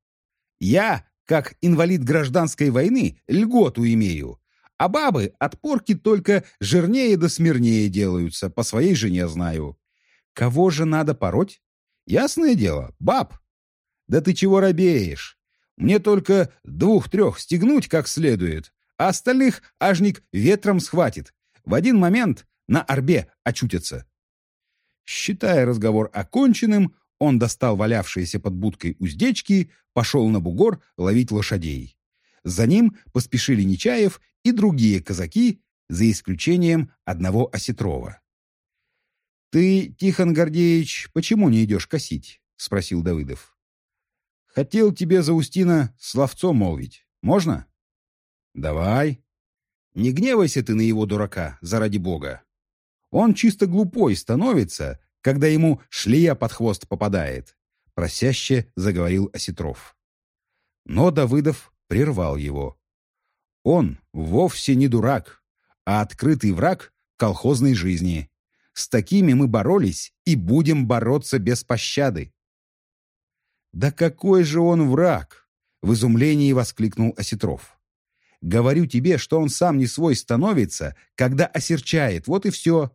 Я, как инвалид гражданской войны, льготу имею, а бабы от порки только жирнее да смирнее делаются, по своей жене знаю. Кого же надо пороть? Ясное дело, баб. Да ты чего робеешь? Мне только двух-трех стегнуть как следует, а остальных ажник ветром схватит. В один момент на орбе очутятся. Считая разговор оконченным, он достал валявшиеся под будкой уздечки, пошел на бугор ловить лошадей. За ним поспешили Нечаев и другие казаки, за исключением одного Осетрова. «Ты, Тихон Гордеевич, почему не идешь косить?» — спросил Давыдов. «Хотел тебе за Устина словцо молвить. Можно?» «Давай. Не гневайся ты на его дурака, заради бога. Он чисто глупой становится, когда ему шлея под хвост попадает», — просяще заговорил Осетров. Но Давыдов прервал его. Он вовсе не дурак, а открытый враг колхозной жизни. С такими мы боролись и будем бороться без пощады. «Да какой же он враг!» — в изумлении воскликнул Осетров. «Говорю тебе, что он сам не свой становится, когда осерчает, вот и все.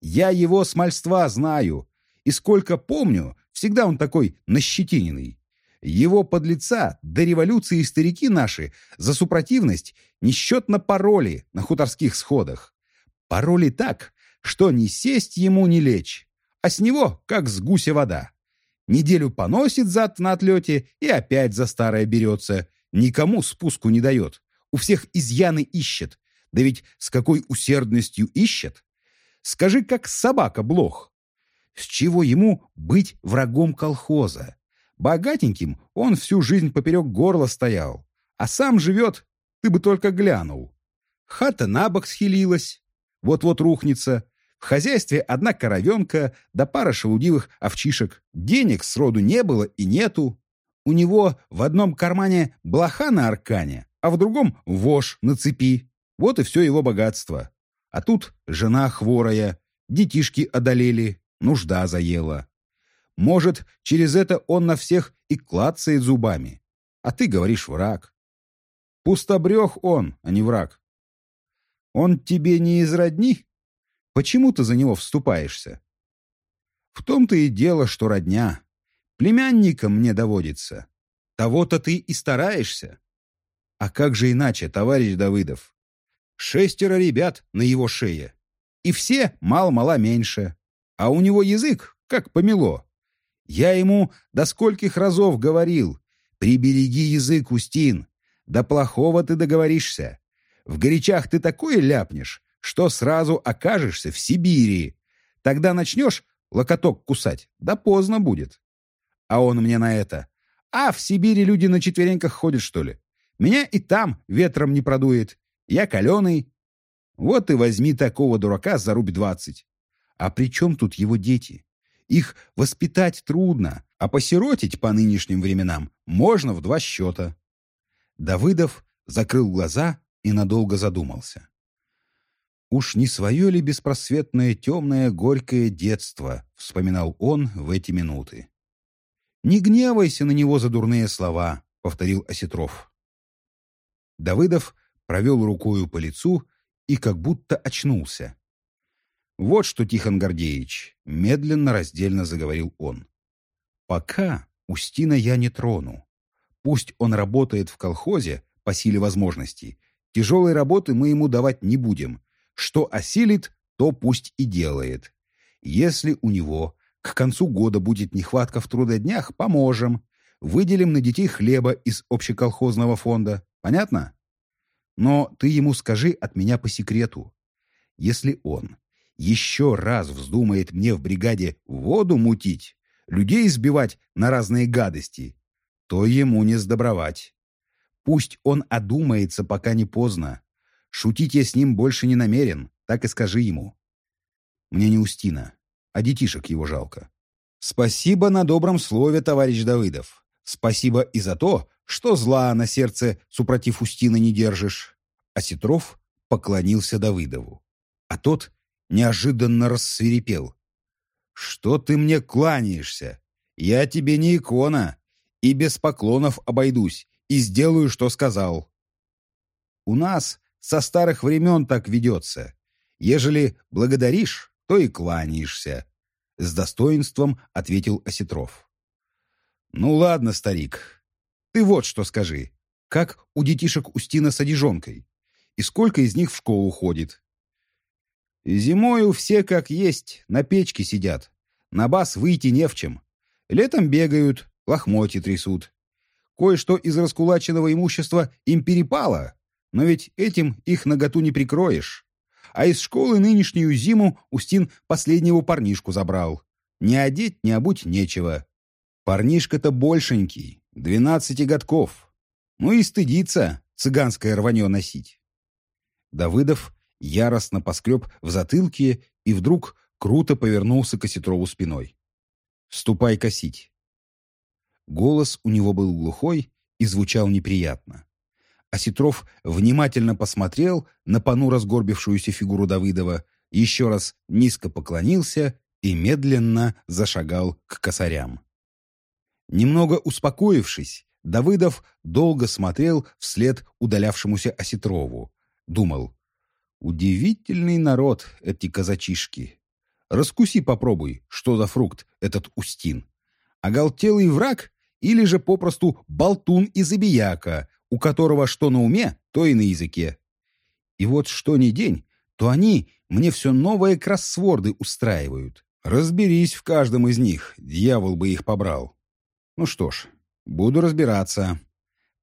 Я его с мальства знаю, и сколько помню, всегда он такой нащетиненный. Его подлеца до революции старики наши за супротивность несчетно пароли на хуторских сходах. Пароли так, что не сесть ему, не лечь, а с него, как с гуся вода. Неделю поносит зад на отлете и опять за старое берется. Никому спуску не дает. У всех изъяны ищет. Да ведь с какой усердностью ищет? Скажи, как собака блох. С чего ему быть врагом колхоза? Богатеньким он всю жизнь поперек горла стоял, а сам живет, ты бы только глянул. Хата на бок схилилась, вот-вот рухнется. В хозяйстве одна коровенка да пара шелудивых овчишек. Денег сроду не было и нету. У него в одном кармане блоха на аркане, а в другом вож на цепи. Вот и все его богатство. А тут жена хворая, детишки одолели, нужда заела. Может, через это он на всех и клацает зубами. А ты говоришь враг. Пустобрех он, а не враг. Он тебе не из родни? Почему ты за него вступаешься? В том-то и дело, что родня. Племянником мне доводится. Того-то ты и стараешься. А как же иначе, товарищ Давыдов? Шестеро ребят на его шее. И все мало-мало меньше. А у него язык, как помело. Я ему до скольких разов говорил, прибереги язык, Устин, до плохого ты договоришься. В горячах ты такое ляпнешь, что сразу окажешься в Сибири. Тогда начнешь локоток кусать, да поздно будет. А он мне на это. А в Сибири люди на четвереньках ходят, что ли? Меня и там ветром не продует. Я каленый. Вот и возьми такого дурака за рубь двадцать. А при чем тут его дети? Их воспитать трудно, а посиротить по нынешним временам можно в два счета. Давыдов закрыл глаза и надолго задумался. «Уж не свое ли беспросветное темное горькое детство?» — вспоминал он в эти минуты. «Не гневайся на него за дурные слова», — повторил Осетров. Давыдов провел рукою по лицу и как будто очнулся. «Вот что, Тихон Гордеевич», — медленно, раздельно заговорил он. «Пока Устина я не трону. Пусть он работает в колхозе по силе возможностей. Тяжелой работы мы ему давать не будем. Что осилит, то пусть и делает. Если у него к концу года будет нехватка в трудоднях, поможем. Выделим на детей хлеба из общеколхозного фонда. Понятно? Но ты ему скажи от меня по секрету. Если он еще раз вздумает мне в бригаде воду мутить, людей избивать на разные гадости, то ему не сдобровать. Пусть он одумается, пока не поздно. Шутить я с ним больше не намерен, так и скажи ему. Мне не Устина, а детишек его жалко. Спасибо на добром слове, товарищ Давыдов. Спасибо и за то, что зла на сердце супротив Устина не держишь. А Ситров поклонился Давыдову. А тот неожиданно рассверепел. «Что ты мне кланяешься? Я тебе не икона, и без поклонов обойдусь, и сделаю, что сказал». «У нас со старых времен так ведется. Ежели благодаришь, то и кланяешься», — с достоинством ответил Осетров. «Ну ладно, старик, ты вот что скажи. Как у детишек Устина с одежонкой? И сколько из них в школу ходит?» Зимою все как есть, на печке сидят. На бас выйти не в чем. Летом бегают, лохмотья трясут. Кое-что из раскулаченного имущества им перепало, но ведь этим их наготу не прикроешь. А из школы нынешнюю зиму Устин последнего парнишку забрал. Не одеть, не обуть нечего. Парнишка-то большенький, двенадцати годков. Ну и стыдится цыганское рванье носить. Давыдов яростно поскреб в затылке и вдруг круто повернулся к Осетрову спиной. «Ступай косить». Голос у него был глухой и звучал неприятно. Осетров внимательно посмотрел на понуро сгорбившуюся фигуру Давыдова, еще раз низко поклонился и медленно зашагал к косарям. Немного успокоившись, Давыдов долго смотрел вслед удалявшемуся Осетрову. Думал, Удивительный народ эти казачишки. Раскуси попробуй, что за фрукт этот устин. Оголтелый враг или же попросту болтун и забияка, у которого что на уме, то и на языке. И вот что ни день, то они мне все новые кроссворды устраивают. Разберись в каждом из них, дьявол бы их побрал. Ну что ж, буду разбираться.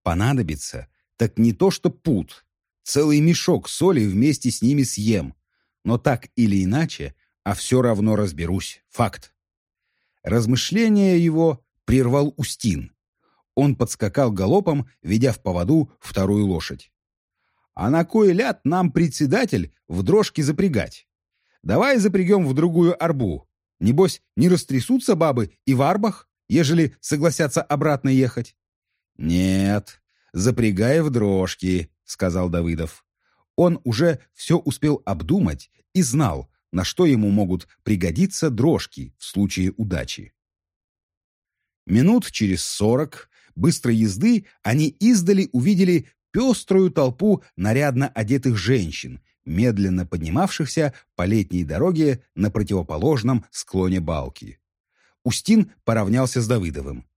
Понадобится, так не то что пут, Целый мешок соли вместе с ними съем. Но так или иначе, а все равно разберусь. Факт. Размышление его прервал Устин. Он подскакал галопом, ведя в поводу вторую лошадь. «А на кой ляд нам председатель в дрожке запрягать? Давай запрягем в другую арбу. Небось, не растрясутся бабы и в арбах, ежели согласятся обратно ехать?» «Нет, запрягай в дрожки», сказал Давыдов. Он уже все успел обдумать и знал, на что ему могут пригодиться дрожки в случае удачи. Минут через сорок быстрой езды они издали увидели пеструю толпу нарядно одетых женщин, медленно поднимавшихся по летней дороге на противоположном склоне балки. Устин поравнялся с Давыдовым.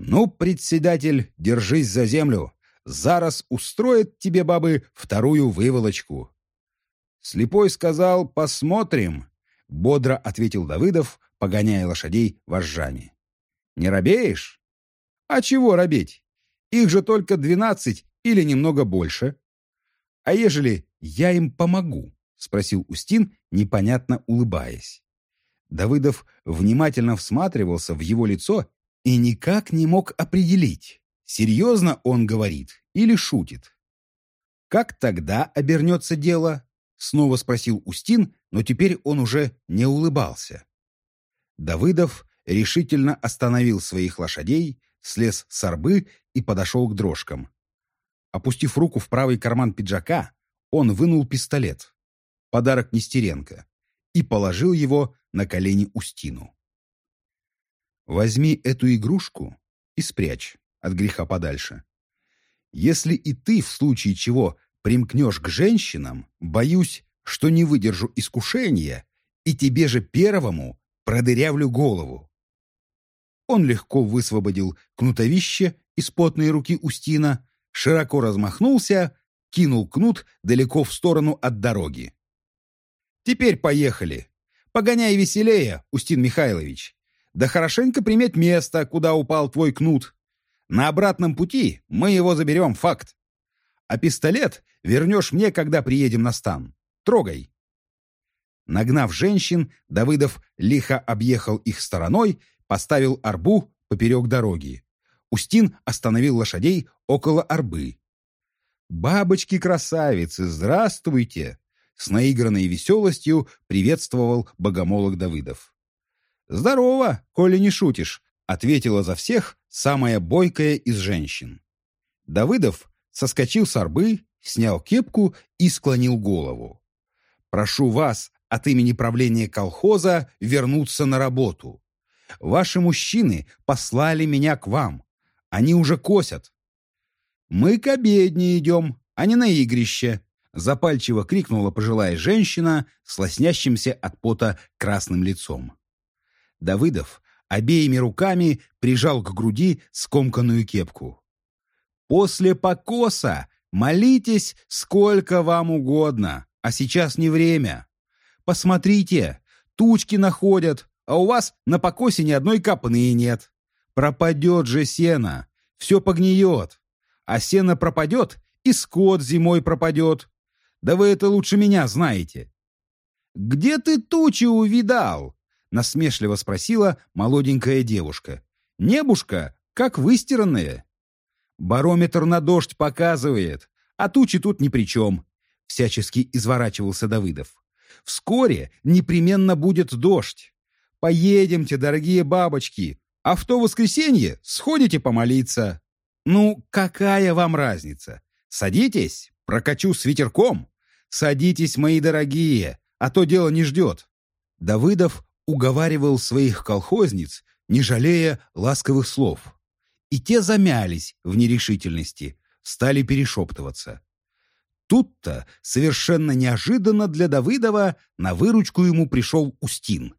«Ну, председатель, держись за землю. Зараз устроит тебе, бабы, вторую выволочку». Слепой сказал «посмотрим», — бодро ответил Давыдов, погоняя лошадей вожжами. «Не робеешь?» «А чего робеть? Их же только двенадцать или немного больше». «А ежели я им помогу?» — спросил Устин, непонятно улыбаясь. Давыдов внимательно всматривался в его лицо и никак не мог определить, Серьезно он говорит или шутит? «Как тогда обернется дело?» — снова спросил Устин, но теперь он уже не улыбался. Давыдов решительно остановил своих лошадей, слез с арбы и подошел к дрожкам. Опустив руку в правый карман пиджака, он вынул пистолет, подарок Нестеренко, и положил его на колени Устину. «Возьми эту игрушку и спрячь от греха подальше. Если и ты в случае чего примкнешь к женщинам, боюсь, что не выдержу искушения, и тебе же первому продырявлю голову. Он легко высвободил кнутовище из потной руки Устина, широко размахнулся, кинул кнут далеко в сторону от дороги. «Теперь поехали. Погоняй веселее, Устин Михайлович. Да хорошенько приметь место, куда упал твой кнут. На обратном пути мы его заберем, факт. А пистолет вернешь мне, когда приедем на стан. Трогай. Нагнав женщин, Давыдов лихо объехал их стороной, поставил арбу поперек дороги. Устин остановил лошадей около арбы. «Бабочки-красавицы, здравствуйте!» С наигранной веселостью приветствовал богомолок Давыдов. «Здорово, коли не шутишь», — ответила за всех самая бойкая из женщин. Давыдов соскочил с арбы, снял кепку и склонил голову. «Прошу вас от имени правления колхоза вернуться на работу. Ваши мужчины послали меня к вам. Они уже косят». «Мы к обедне идем, а не на игрище», — запальчиво крикнула пожилая женщина с лоснящимся от пота красным лицом. Давыдов обеими руками прижал к груди скомканную кепку. «После покоса молитесь сколько вам угодно, а сейчас не время. Посмотрите, тучки находят, а у вас на покосе ни одной копны нет. Пропадет же сено, все погниет. А сено пропадет, и скот зимой пропадет. Да вы это лучше меня знаете. «Где ты тучи увидал?» — насмешливо спросила молоденькая девушка. «Небушка, как выстиранная». «Барометр на дождь показывает, а тучи тут ни при чем», — всячески изворачивался Давыдов. «Вскоре непременно будет дождь. Поедемте, дорогие бабочки, а в то воскресенье сходите помолиться». «Ну, какая вам разница? Садитесь, прокачу с ветерком. Садитесь, мои дорогие, а то дело не ждет». Давыдов уговаривал своих колхозниц, не жалея ласковых слов. И те замялись в нерешительности, стали перешептываться. Тут-то, совершенно неожиданно для Давыдова, на выручку ему пришел Устин.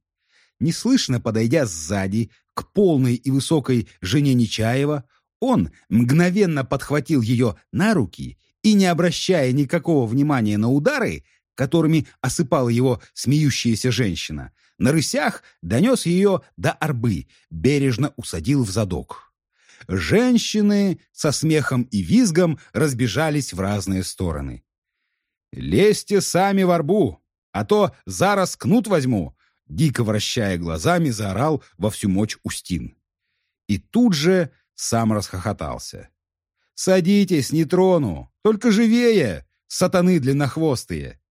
Неслышно подойдя сзади к полной и высокой жене Нечаева, он мгновенно подхватил ее на руки и, не обращая никакого внимания на удары, которыми осыпала его смеющаяся женщина, на рысях донес ее до арбы, бережно усадил в задок. Женщины со смехом и визгом разбежались в разные стороны. «Лезьте сами в арбу, а то зараз кнут возьму!» Дико вращая глазами, заорал во всю мощь Устин. И тут же сам расхохотался. «Садитесь, не трону, только живее, сатаны длиннохвостые!»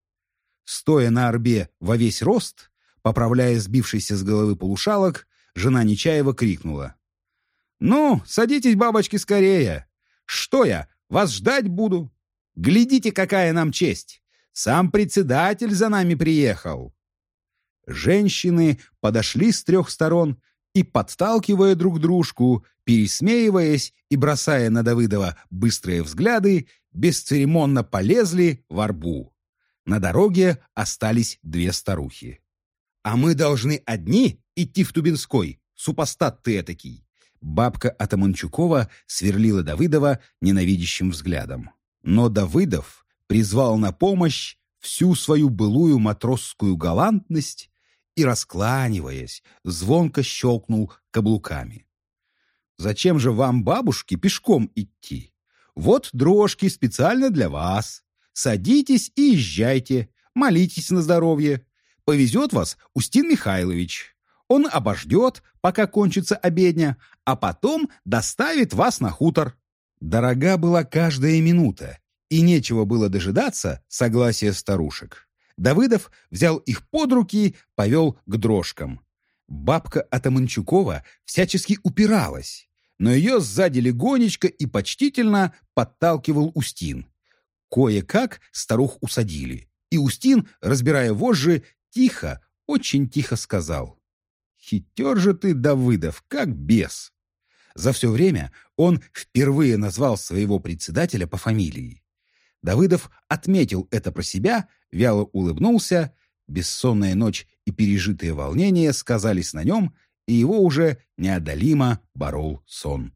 Стоя на арбе во весь рост, Поправляя сбившийся с головы полушалок, жена Нечаева крикнула. «Ну, садитесь, бабочки, скорее! Что я, вас ждать буду? Глядите, какая нам честь! Сам председатель за нами приехал!» Женщины подошли с трех сторон и, подталкивая друг дружку, пересмеиваясь и бросая на Давыдова быстрые взгляды, бесцеремонно полезли в арбу. На дороге остались две старухи. А мы должны одни идти в Тубинской, супостат ты этакий. Бабка Атаманчукова сверлила Давыдова ненавидящим взглядом. Но Давыдов призвал на помощь всю свою былую матросскую галантность и, раскланиваясь, звонко щелкнул каблуками. «Зачем же вам, бабушки, пешком идти? Вот дрожки специально для вас. Садитесь и езжайте, молитесь на здоровье. Повезет вас Устин Михайлович. Он обождет, пока кончится обедня, а потом доставит вас на хутор. Дорога была каждая минута, и нечего было дожидаться согласия старушек. Давыдов взял их под руки, повел к дрожкам. Бабка Атаманчукова всячески упиралась, но ее сзади легонечко и почтительно подталкивал Устин. Кое-как старух усадили, и Устин, разбирая вожжи, тихо, очень тихо сказал. «Хитер же ты, Давыдов, как бес!» За все время он впервые назвал своего председателя по фамилии. Давыдов отметил это про себя, вяло улыбнулся, бессонная ночь и пережитые волнения сказались на нем, и его уже неодолимо борол сон.